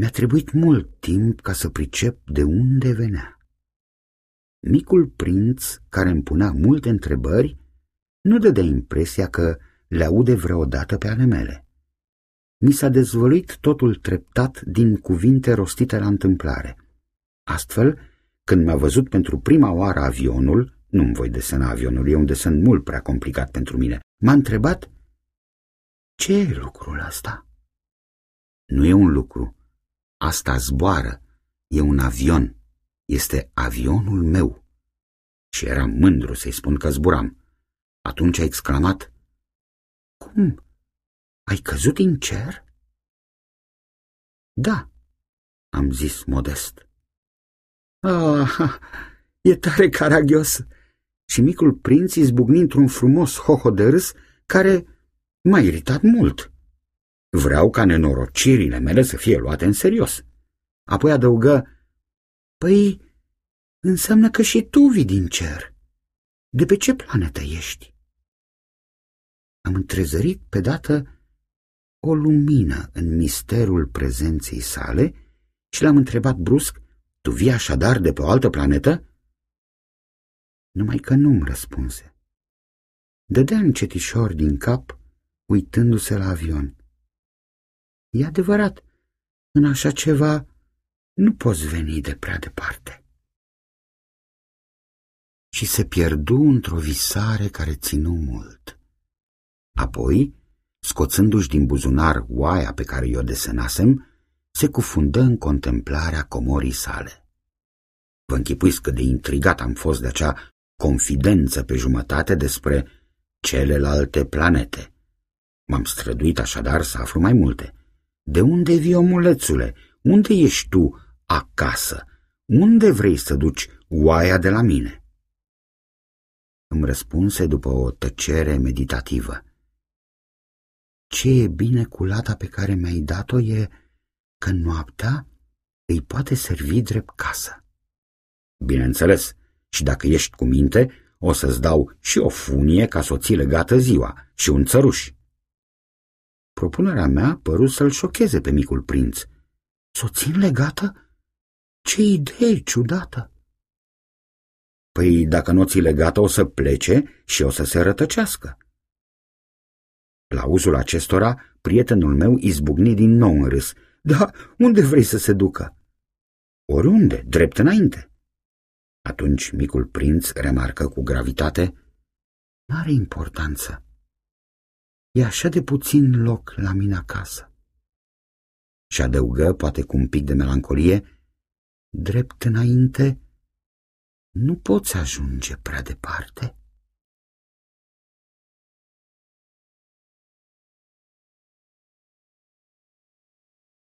Mi-a trebuit mult timp ca să pricep de unde venea. Micul prinț, care îmi punea multe întrebări, nu dădea impresia că le aude vreodată pe ale mele. Mi s-a dezvăluit totul treptat din cuvinte rostite la întâmplare. Astfel, când mi-a văzut pentru prima oară avionul, nu-mi voi desena avionul, e un desen mult prea complicat pentru mine, m-a întrebat ce e lucrul ăsta? Nu e un lucru. Asta zboară. E un avion. Este avionul meu. Și eram mândru să-i spun că zburam. Atunci a exclamat, Cum? Ai căzut din cer? Da, am zis modest. Ah, e tare caragios! Și micul prinț izbucni într-un frumos hoho de râs care m-a iritat mult. Vreau ca nenorocirile mele să fie luate în serios. Apoi adăugă, Păi, înseamnă că și tu vii din cer. De pe ce planetă ești? Am întrezărit pe dată o lumină în misterul prezenței sale și l-am întrebat brusc, Tu vii așadar de pe o altă planetă? Numai că nu-mi răspunse. Dădea încetișor din cap, uitându-se la avion. E adevărat, în așa ceva nu poți veni de prea departe. Și se pierdu într-o visare care ținu mult. Apoi, scoțându-și din buzunar oaia pe care i-o desenasem, se cufundă în contemplarea comorii sale. Vă închipuiți cât de intrigat am fost de acea confidență pe jumătate despre celelalte planete. M-am străduit așadar să aflu mai multe. De unde vii, omulețule? Unde ești tu acasă? Unde vrei să duci oaia de la mine? Îmi răspunse după o tăcere meditativă. Ce e bine cu lata pe care mi-ai dat-o e că noaptea îi poate servi drept casă. Bineînțeles, și dacă ești cu minte, o să-ți dau și o funie ca să o ții legată ziua și un țăruș. Propunerea mea păru să-l șocheze pe micul prinț. S-o țin legată? Ce idee ciudată! Păi dacă nu ți legată o să plece și o să se rătăcească. La uzul acestora, prietenul meu izbucni din nou în râs. Da, unde vrei să se ducă? Oriunde, drept înainte. Atunci micul prinț remarcă cu gravitate, N-are importanță. E așa de puțin loc la mine acasă. Și adăugă, poate cu un pic de melancolie, drept înainte, nu poți ajunge prea departe.